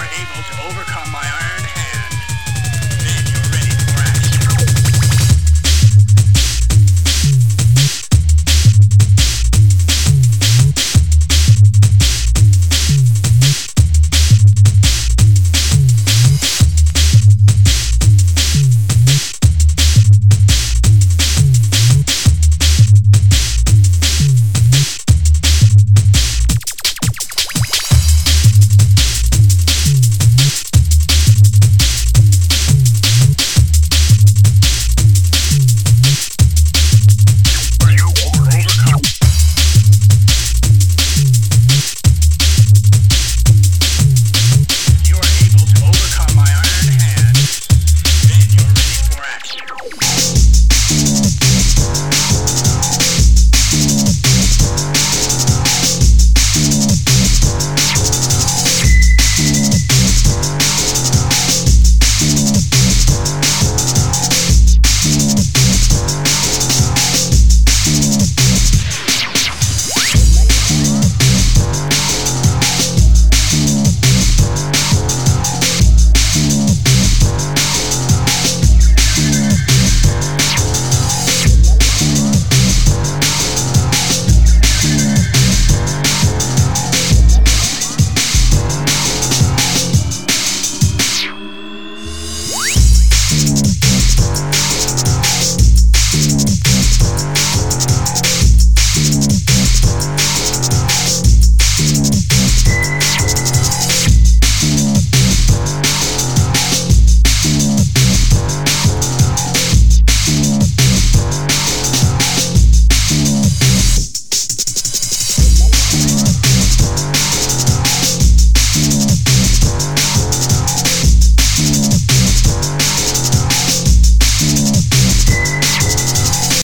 were able to overcome my iron